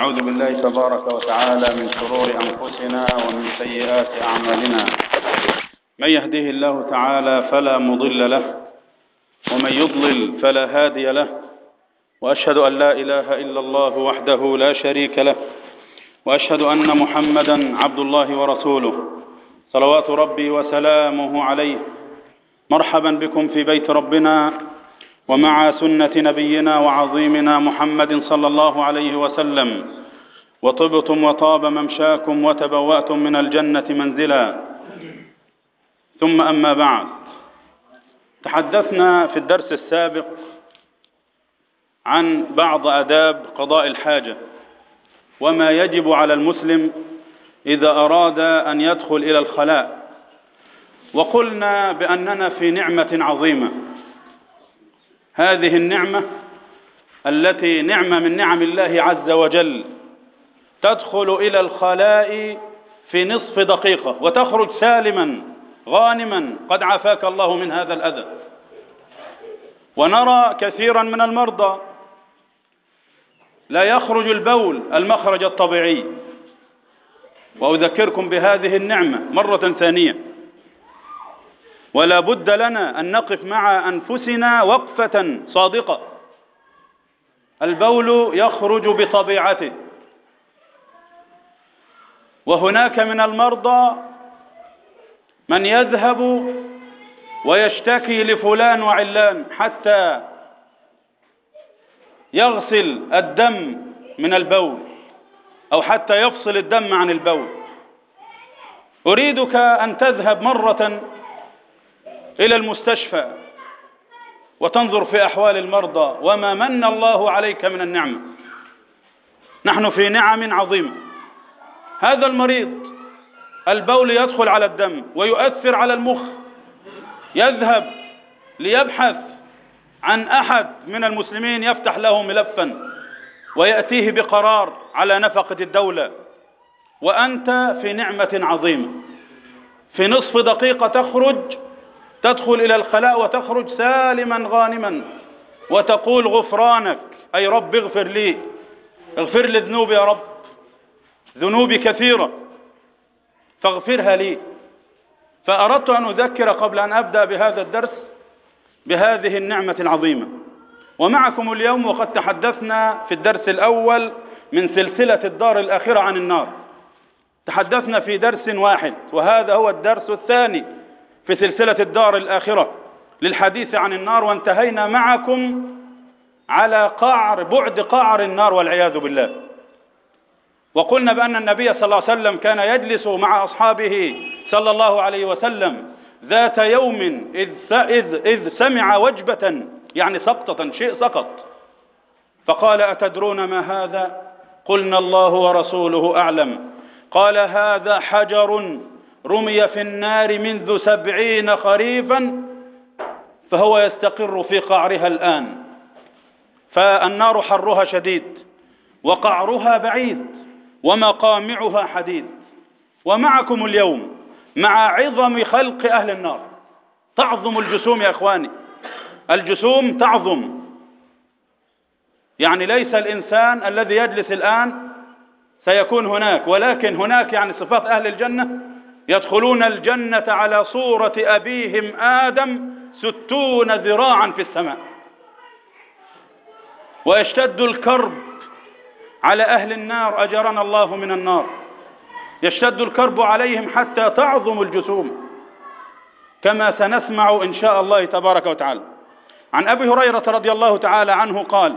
ونعوذ بالله تبارك وتعالى من شرور أنفسنا ومن سيئات أعمالنا. من يهده الله تعالى فلا مضل له ومن يضلل فلا هادي له وأشهد أن لا إله إلا الله وحده لا شريك له وأشهد أن محمدا عبد الله ورسوله. صلوات ربي وسلامه عليه. مرحبا بكم في بيت ربنا. ومع سنة نبينا وعظيمنا محمد صلى الله عليه وسلم وطبتم وطاب ممشاكم وتبوأتم من الجنة منزلا. ثم أما بعد تحدثنا في الدرس السابق عن بعض أداب قضاء الحاجة وما يجب على المسلم إذا أراد أن يدخل إلى الخلاء. وقلنا بأننا في نعمة عظيمة. هذه النعمة التي نعمة من نعم الله عز وجل تدخل إلى الخلاء في نصف دقيقة وتخرج سالما غانما قد عافاك الله من هذا الأذى. ونرى كثيرا من المرضى لا يخرج البول المخرج الطبيعي. وأذكركم بهذه النعمة مرة ثانية. ولا بد لنا أن نقف مع أنفسنا وقفة صادقة. البول يخرج بطبيعته. وهناك من المرضى من يذهب ويشتكي لفلان وعلان حتى يغسل الدم من البول أو حتى يفصل الدم عن البول. أريدك أن تذهب مرة إلى المستشفى وتنظر في أحوال المرضى وما من الله عليك من النعمة. نحن في نعم عظيمة هذا المريض البول يدخل على الدم ويؤثر على المخ. يذهب ليبحث عن أحد من المسلمين يفتح له ملفا ويأتيه بقرار على نفقة الدولة. وأنت في نعمة عظيمة. في نصف دقيقة تخرج تدخل إلى الخلاء وتخرج سالما غانما وتقول غفرانك. أي رب اغفر لي. اغفر لي ذنوبي يا رب. ذنوبي كثيرة. فاغفرها لي. فأردت أن أذكر قبل أن أبدأ بهذا الدرس بهذه النعمة العظيمة. ومعكم اليوم وقد تحدثنا في الدرس الأول من سلسلة الدار الآخرة عن النار. تحدثنا في درس واحد وهذا هو الدرس الثاني. في سلسلة الدار الآخرة للحديث عن النار وانتهينا معكم على قعر بعد قعر النار والعياذ بالله. وقلنا بأن النبي صلى الله عليه وسلم كان يجلس مع أصحابه صلى الله عليه وسلم ذات يوم إذ, إذ, إذ سمع وجبة يعني سقطة شيء سقط. فقال أتدرون ما هذا؟ قلنا الله ورسوله أعلم. قال هذا حجر رمي في النار منذ سبعين خريفا فهو يستقر في قعرها الآن. فالنار حرها شديد وقعرها بعيد ومقامعها حديد. ومعكم اليوم مع عظم خلق أهل النار. تعظم الجسوم يا إخواني. الجسوم تعظم. يعني ليس الإنسان الذي يجلس الآن سيكون هناك ولكن هناك يعني صفات أهل الجنة يدخلون الجنة على صورة أبيهم آدم ستون ذراعا في السماء. ويشتد الكرب على أهل النار أجرنا الله من النار. يشتد الكرب عليهم حتى تعظم الجسوم كما سنسمع إن شاء الله تبارك وتعالى. عن أبي هريرة رضي الله تعالى عنه قال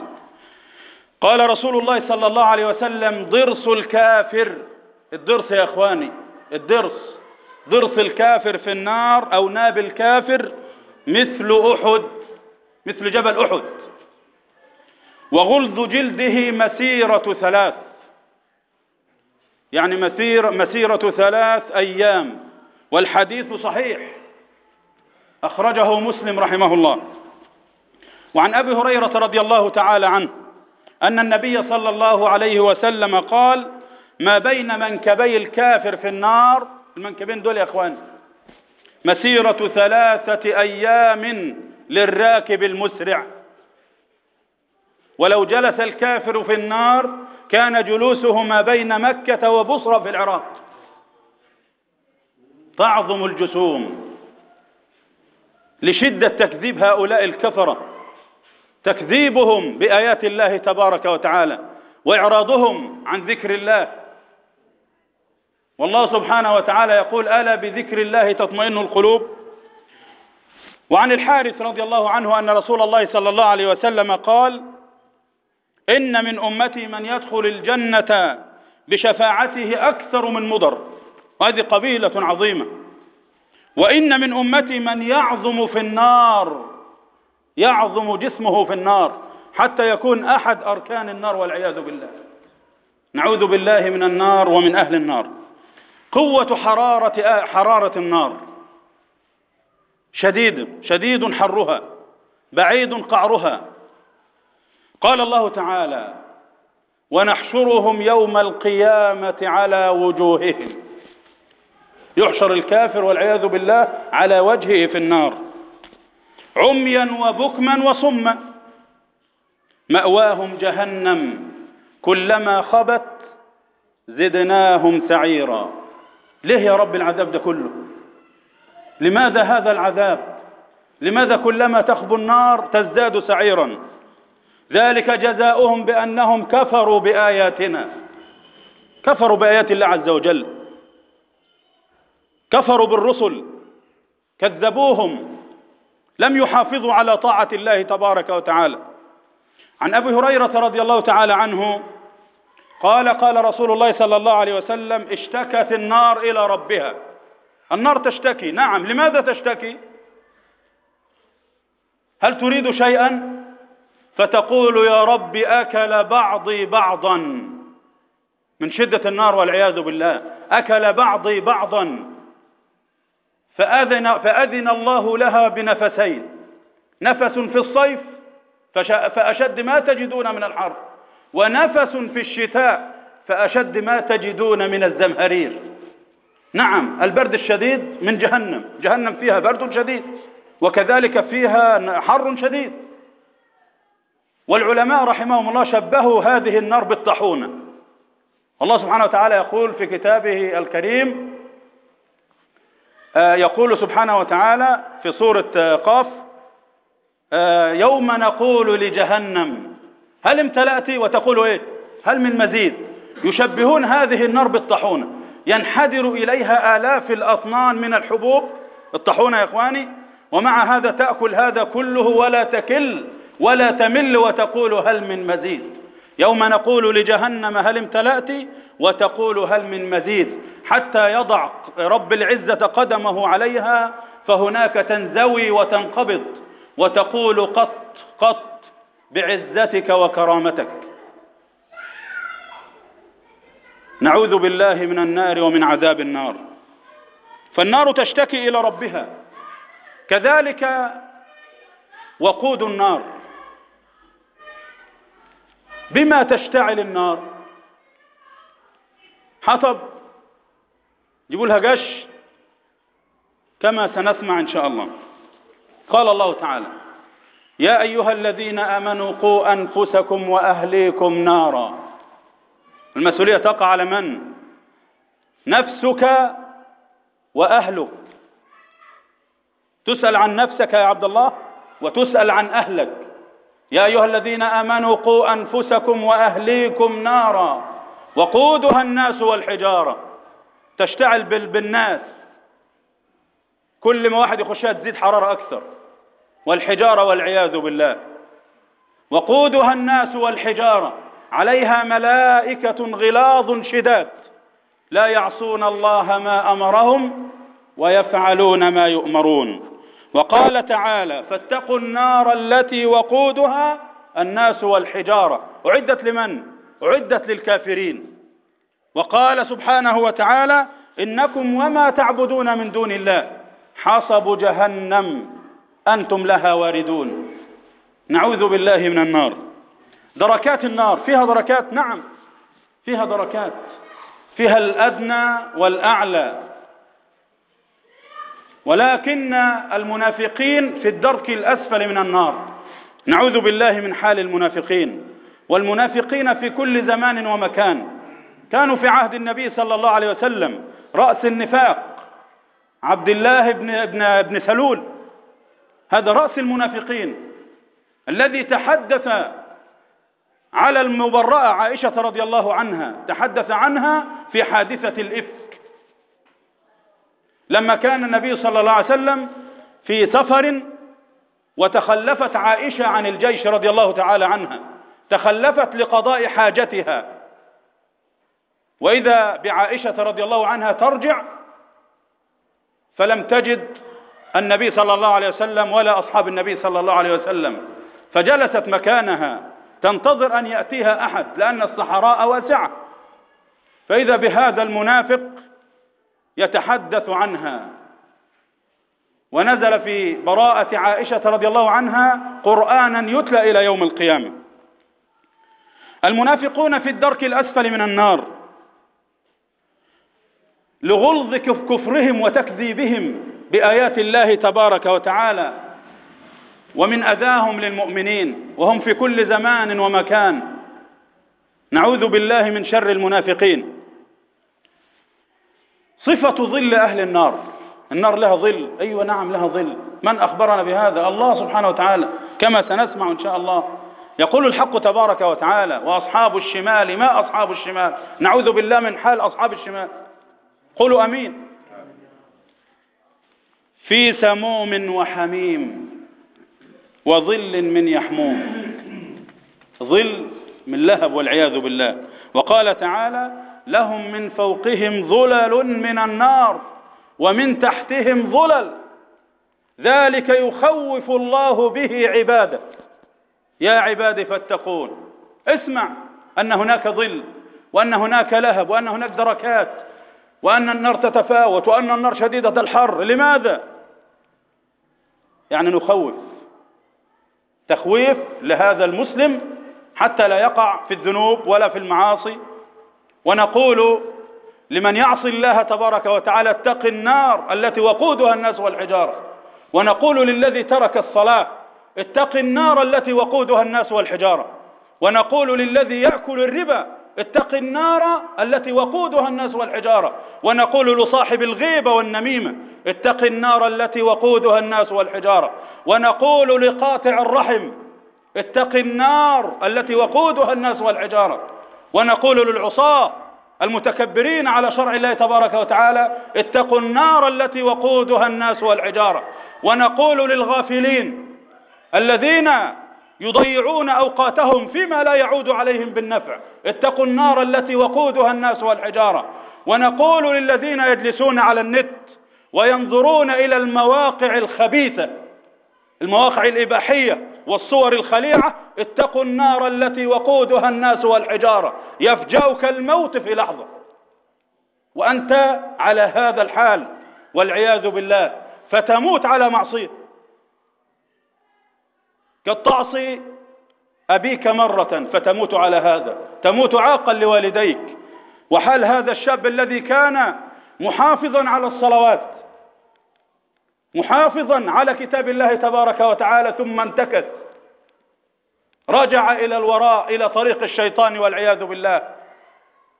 قال رسول الله صلى الله عليه وسلم ضرس الكافر. الضرس يا إخواني الضرس. ضرس الكافر في النار أو ناب الكافر مثل أحد مثل جبل أحد. وغلظ جلده مسيرة ثلاث. يعني مسير مسيرة ثلاث أيام. والحديث صحيح. أخرجه مسلم رحمه الله. وعن أبي هريرة رضي الله تعالى عنه أن النبي صلى الله عليه وسلم قال ما بين منكبي الكافر في النار المنكبين دول يا أخوان. مسيرة ثلاثة أيام للراكب المسرع. ولو جلس الكافر في النار كان جلوسهما بين مكة وبصرى في العراق. تعظم الجسوم. لشدة تكذيب هؤلاء الكفرة. تكذيبهم بآيات الله تبارك وتعالى وإعراضهم عن ذكر الله. والله سبحانه وتعالى يقول ألا بذكر الله تطمئن القلوب؟ وعن الحارث رضي الله عنه أن رسول الله صلى الله عليه وسلم قال إن من أمتي من يدخل الجنة بشفاعته أكثر من مضر. وهذه قبيلة عظيمة. وإن من أمتي من يعظم في النار يعظم جسمه في النار حتى يكون أحد أركان النار والعياذ بالله. نعوذ بالله من النار ومن أهل النار. قوة حرارة حرارة النار. شديد شديد حرها بعيد قعرها. قال الله تعالى ونحشرهم يوم القيامة على وجوههم. يحشر الكافر والعياذ بالله على وجهه في النار. عميا وبكما وصما. مأواهم جهنم كلما خبت زدناهم سعيرا. ليه يا رب العذاب ده كله؟ لماذا هذا العذاب؟ لماذا كلما تخبو النار تزداد سعيرا؟ ذلك جزاؤهم بأنهم كفروا بآياتنا. كفروا بآيات الله عز وجل. كفروا بالرسل. كذبوهم. لم يحافظوا على طاعة الله تبارك وتعالى. عن أبي هريرة رضي الله تعالى عنه قال قال رسول الله صلى الله عليه وسلم اشتكت النار إلى ربها. النار تشتكي. نعم. لماذا تشتكي؟ هل تريد شيئا؟ فتقول يا رب أكل بعضي بعضا. من شدة النار والعياذ بالله. أكل بعضي بعضا. فأذن, فأذن الله لها بنفسين. نفس في الصيف فأشد ما تجدون من الحر. ونفس في الشتاء فأشد ما تجدون من الزمهرير. نعم البرد الشديد من جهنم. جهنم فيها برد شديد وكذلك فيها حر شديد. والعلماء رحمهم الله شبهوا هذه النار بالطاحونة الله سبحانه وتعالى يقول في كتابه الكريم آه، يقول سبحانه وتعالى في سورة قاف آه، يوم نقول لجهنم هل امتلأت وتقول إيه؟ هل من مزيد؟ يشبهون هذه النار بالطاحونة. ينحدر إليها آلاف الأطنان من الحبوب. الطاحونة يا إخواني ومع هذا تأكل هذا كله ولا تكل ولا تمل وتقول هل من مزيد. يوم نقول لجهنم هل امتلأت؟ وتقول هل من مزيد. حتى يضع رب العزة قدمه عليها فهناك تنزوي وتنقبض وتقول قط قط بعزتك وكرامتك. نعوذ بالله من النار ومن عذاب النار. فالنار تشتكي إلى ربها. كذلك وقود النار. بما تشتعل النار. حطب. جيبوا لها قش كما سنسمع إن شاء الله. قال الله تعالى يا أيها الذين آمنوا قوا أنفسكم وأهليكم نارا. المسؤولية تقع على من؟ نفسك وأهلك. تسأل عن نفسك يا عبد الله وتسأل عن أهلك. يا أيها الذين آمنوا قوا أنفسكم وأهليكم نارا. وقودها الناس والحجارة. تشتعل بالناس. كل ما واحد يخشها تزيد حرارة أكثر. والحجارة والعياذ بالله. وقودها الناس والحجارة. عليها ملائكة غلاظ شداد. لا يعصون الله ما أمرهم ويفعلون ما يؤمرون. وقال تعالى فاتقوا النار التي وقودها الناس والحجارة. أعدت لمن؟ أعدت للكافرين. وقال سبحانه وتعالى إنكم وما تعبدون من دون الله. حصب جهنم. أنتم لها واردون. نعوذ بالله من النار. دركات النار فيها دركات؟ نعم. فيها دركات. فيها الأدنى والأعلى. ولكن المنافقين في الدرك الأسفل من النار. نعوذ بالله من حال المنافقين. والمنافقين في كل زمان ومكان. كانوا في عهد النبي صلى الله عليه وسلم. رأس النفاق. عبد الله بن, ابن, بن سلول. هذا رأس المنافقين الذي تحدث على المبرأة عائشة رضي الله عنها تحدث عنها في حادثة الإفك. لما كان النبي صلى الله عليه وسلم في سفر وتخلفت عائشة عن الجيش رضي الله تعالى عنها تخلفت لقضاء حاجتها. وإذا بعائشة رضي الله عنها ترجع فلم تجد النبي صلى الله عليه وسلم ولا أصحاب النبي صلى الله عليه وسلم. فجلست مكانها تنتظر أن يأتيها أحد لأن الصحراء واسعة. فإذا بهذا المنافق يتحدث عنها. ونزل في براءة عائشة رضي الله عنها قرآنا يتلى إلى يوم القيامة. المنافقون في الدرك الأسفل من النار. لغلظ كفرهم وتكذيبهم. بآيات الله تبارك وتعالى. ومن أذاهم للمؤمنين وهم في كل زمان ومكان. نعوذ بالله من شر المنافقين. صفة ظل أهل النار. النار لها ظل. أيوة نعم لها ظل. من أخبرنا بهذا؟ الله سبحانه وتعالى. كما سنسمع إن شاء الله. يقول الحق تبارك وتعالى وأصحاب الشمال ما أصحاب الشمال؟ نعوذ بالله من حال أصحاب الشمال. قولوا أمين. في سموم وحميم وظل من يحموم. ظل من لهب والعياذ بالله. وقال تعالى لهم من فوقهم ظلل من النار ومن تحتهم ظلل. ذلك يخوف الله به عباده. يا عبادي فاتقون. اسمع أن هناك ظل وأن هناك لهب وأن هناك دركات وأن النار تتفاوت وأن النار شديدة الحر. لماذا؟ يعني نخوف تخويف لهذا المسلم حتى لا يقع في الذنوب ولا في المعاصي. ونقول لمن يعصي الله تبارك وتعالى اتق النار التي وقودها الناس والحجارة. ونقول للذي ترك الصلاة اتق النار التي وقودها الناس والحجارة. ونقول للذي يأكل الربا اتق النار التي وقودها الناس والحجارة. ونقول لصاحب الغيبة والنميمة اتق النار التي وقودها الناس والحجارة. ونقول لقاطع الرحم اتق النار التي وقودها الناس والحجارة. ونقول للعصاة المتكبرين على شرع الله تبارك وتعالى اتقوا النار التي وقودها الناس والحجارة. ونقول للغافلين الذين يضيعون أوقاتهم فيما لا يعود عليهم بالنفع اتقوا النار التي وقودها الناس والحجارة. ونقول للذين يجلسون على النت وينظرون إلى المواقع الخبيثة المواقع الإباحية والصور الخليعة. اتقوا النار التي وقودها الناس والحجارة. يفجأك الموت في لحظة. وأنت على هذا الحال والعياذ بالله فتموت على معصية. قد تعصي أبيك مرة فتموت على هذا. تموت عاقا لوالديك. وحال هذا الشاب الذي كان محافظا على الصلوات محافظا على كتاب الله تبارك وتعالى ثم انتكس. رجع إلى الوراء إلى طريق الشيطان والعياذ بالله.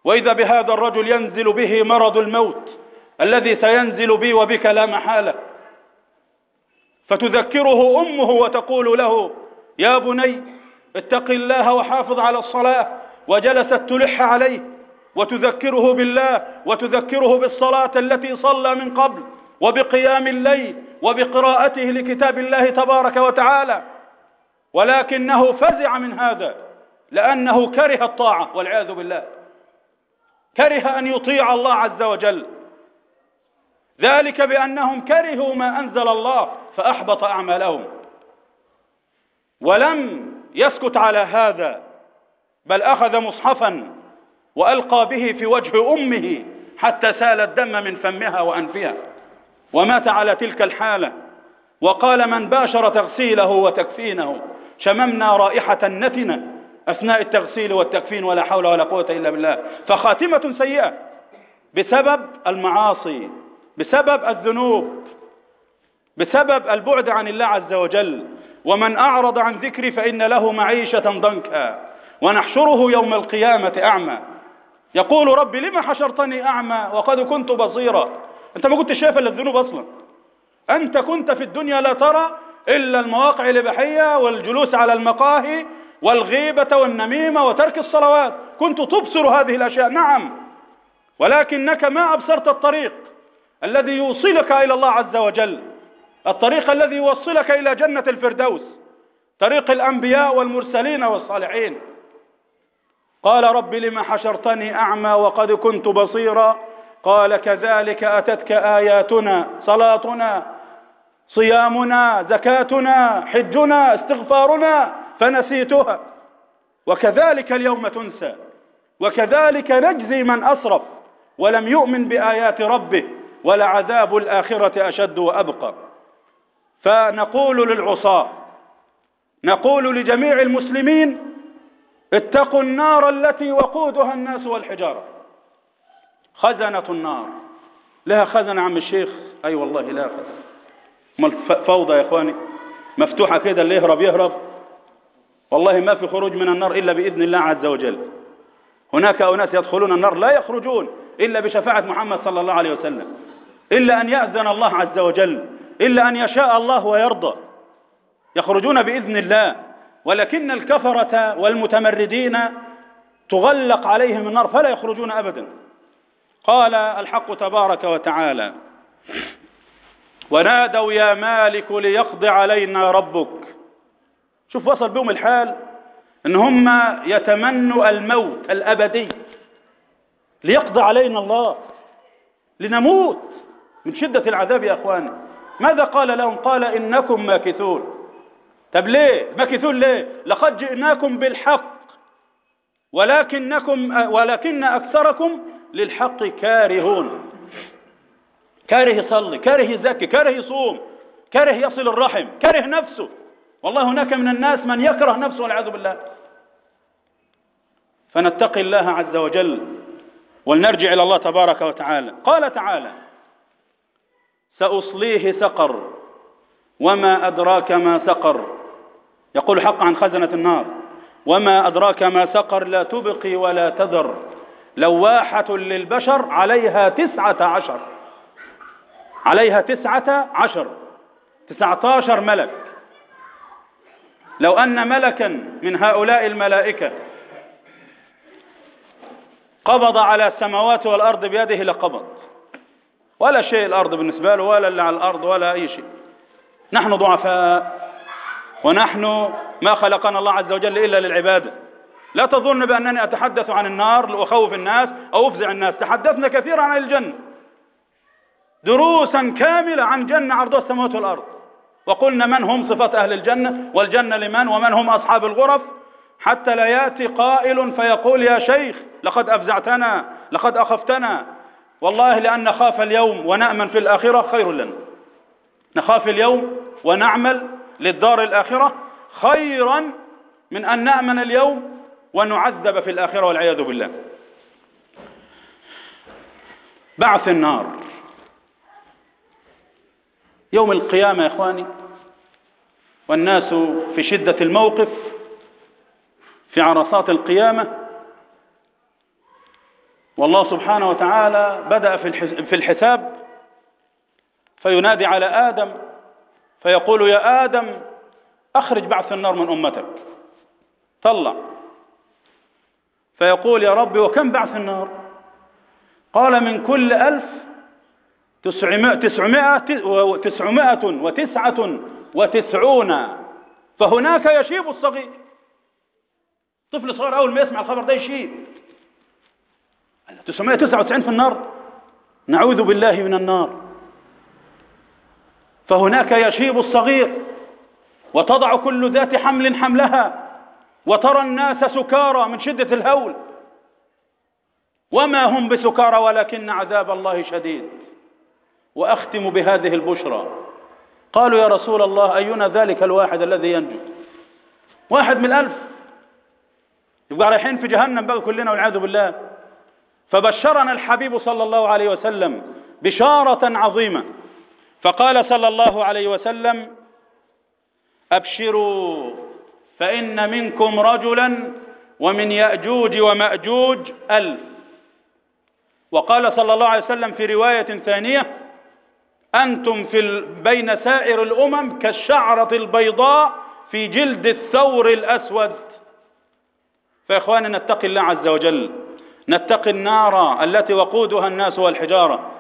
وإذا بهذا الرجل ينزل به مرض الموت الذي سينزل بي وبك لا محالة. فتذكره أمه وتقول له يا بني اتق الله وحافظ على الصلاة وجلست تلح عليه وتذكره بالله وتذكره بالصلاة التي صلى من قبل. وبقيام الليل وبقراءته لكتاب الله تبارك وتعالى. ولكنه فزع من هذا لأنه كره الطاعة والعياذ بالله. كره أن يطيع الله عز وجل. ذلك بأنهم كرهوا ما أنزل الله فأحبط أعمالهم. ولم يسكت على هذا بل أخذ مصحفا وألقى به في وجه أمه حتى سال الدم من فمها وأنفها. ومات على تلك الحالة. وقال من باشر تغسيله وتكفينه. شممنا رائحة نتنة أثناء التغسيل والتكفين ولا حول ولا قوة إلا بالله. فخاتمة سيئة. بسبب المعاصي. بسبب الذنوب. بسبب البعد عن الله عز وجل. ومن أعرض عن ذكري فإن له معيشة ضنكا. ونحشره يوم القيامة أعمى. يقول ربي لما حشرتني أعمى وقد كنت بصيرا. أنت ما كنت شايف إلا الذنوب أصلا. أنت كنت في الدنيا لا ترى إلا المواقع الإباحية والجلوس على المقاهي والغيبة والنميمة وترك الصلوات. كنت تبصر هذه الأشياء. نعم. ولكنك ما أبصرت الطريق الذي يوصلك إلى الله عز وجل. الطريق الذي يوصلك إلى جنة الفردوس. طريق الأنبياء والمرسلين والصالحين. قال رب لم حشرتني أعمى وقد كنت بصيرا. قال كذلك أتتك آياتنا صلاتنا صيامنا زكاتنا حجنا استغفارنا فنسيتها. وكذلك اليوم تنسى. وكذلك نجزي من أسرف. ولم يؤمن بآيات ربه ولعذاب الآخرة أشد وأبقى. فنقول للعصاة نقول لجميع المسلمين اتقوا النار التي وقودها الناس والحجارة. خزنة النار. لها خزنة عم الشيخ؟ أي أيوة والله لا خزنة. فوضى يا إخواني. مفتوحة كده اللي يهرب يهرب. والله ما في خروج من النار إلا بإذن الله عز وجل. هناك أناس يدخلون النار لا يخرجون إلا بشفاعة محمد صلى الله عليه وسلم. إلا أن يأذن الله عز وجل. إلا أن يشاء الله ويرضى. يخرجون بإذن الله. ولكن الكفرة والمتمردين تغلق عليهم النار فلا يخرجون أبدا. قال الحق تبارك وتعالى ونادوا يا مالك ليقضي علينا ربك. شوف وصل بهم الحال إن هم يتمنوا الموت الأبدي ليقضي علينا الله لنموت من شدة العذاب يا إخواني. ماذا قال لهم؟ قال إنكم ماكثون. طب ليه؟ ماكثون ليه؟ لقد جئناكم بالحق ولكنكم ولكن أكثركم للحق كارهون. كاره يصلي كاره يزكي كاره يصوم كاره يصل الرحم كاره نفسه. والله هناك من الناس من يكره نفسه والعياذ بالله. فنتقي الله عز وجل ولنرجع إلى الله تبارك وتعالى. قال تعالى سأصليه سقر وما أدراك ما سقر. يقول حق عن خزنة النار وما أدراك ما سقر لا تبقي ولا تذر. لواحة للبشر عليها تسعة عشر. عليها تسعة عشر. تسعة عشر ملك. لو أن ملكا من هؤلاء الملائكة قبض على السماوات والأرض بيده لقبض. ولا شيء الأرض بالنسبة له ولا اللي على الأرض ولا أي شيء. نحن ضعفاء. ونحن ما خلقنا الله عز وجل إلا للعبادة. لا تظن بأنني أتحدث عن النار لأخوف الناس أو أفزع الناس. تحدثنا كثيرا عن الجنة. دروسا كاملة عن جنة عرضها السماوات والأرض. وقلنا من هم صفات أهل الجنة؟ والجنة لمن؟ ومن هم أصحاب الغرف؟ حتى لا يأتي قائل فيقول يا شيخ لقد أفزعتنا لقد أخفتنا. والله لأن نخاف اليوم ونأمن في الآخرة خير لنا. نخاف اليوم ونعمل للدار الآخرة خيرا من أن نأمن اليوم ونعذب في الآخرة والعياذ بالله. بعث النار. يوم القيامة يا إخواني والناس في شدة الموقف في عرصات القيامة. والله سبحانه وتعالى بدأ في الحساب فينادي على آدم فيقول يا آدم أخرج بعث النار من أمتك. طلع. فيقول يا ربي وكم بعث النار؟ قال من كل ألف تسعمائة, تسعمائة, وتسعة وتسعون فهناك يشيب الصغير. طفل صغير أول ما يسمع الخبر ده يشيب. 999 في النار؟ نعوذ بالله من النار. فهناك يشيب الصغير وتضع كل ذات حمل حملها. وترى الناس سكارى من شدة الهول. وما هم بسكارى ولكن عذاب الله شديد. وأختم بهذه البشرى. قالوا يا رسول الله أينا ذلك الواحد الذي ينجو؟ واحد من الألف يبقى رايحين في جهنم بقى كلنا والعياذ بالله. فبشرنا الحبيب صلى الله عليه وسلم بشارة عظيمة. فقال صلى الله عليه وسلم أبشروا فإن منكم رجلا ومن يأجوج ومأجوج ألف وقال صلى الله عليه وسلم في رواية ثانية أنتم في. بين سائر الأمم كالشعرة البيضاء في جلد الثور الأسود. فإخواني نتقي الله عز وجل. نتقي النار التي وقودها الناس والحجارة.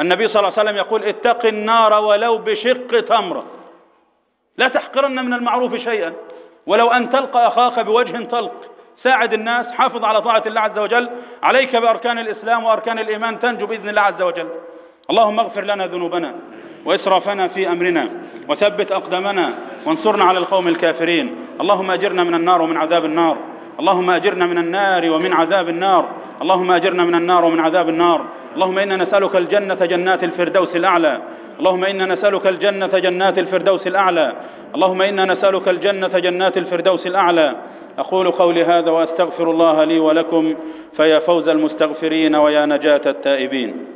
النبي صلى الله عليه وسلم يقول اتق النار ولو بشق تمرة لا تحقرن من المعروف شيئا. ولو أن تلقى أخاك بوجه طلق ساعد الناس حافظ على طاعة الله عز وجل عليك بأركان الإسلام وأركان الإيمان تنجو بإذن الله عز وجل. اللهم اغفر لنا ذنوبنا وإسرافنا في أمرنا وثبت أقدامنا وانصرنا على القوم الكافرين. اللهم أجرنا من النار ومن عذاب النار. اللهم أجرنا من النار ومن عذاب النار. اللهم أجرنا من النار ومن عذاب النار. اللهم إنا نسألك الجنة جنات الفردوس الأعلى. اللهم إنا نسألك الجنة جنات الفردوس الأعلى. اللهم إنا نسألك الجنة جنات الفردوس الأعلى. أقول قولي هذا وأستغفر الله لي ولكم فيا فوز المستغفرين ويا نجاة التائبين.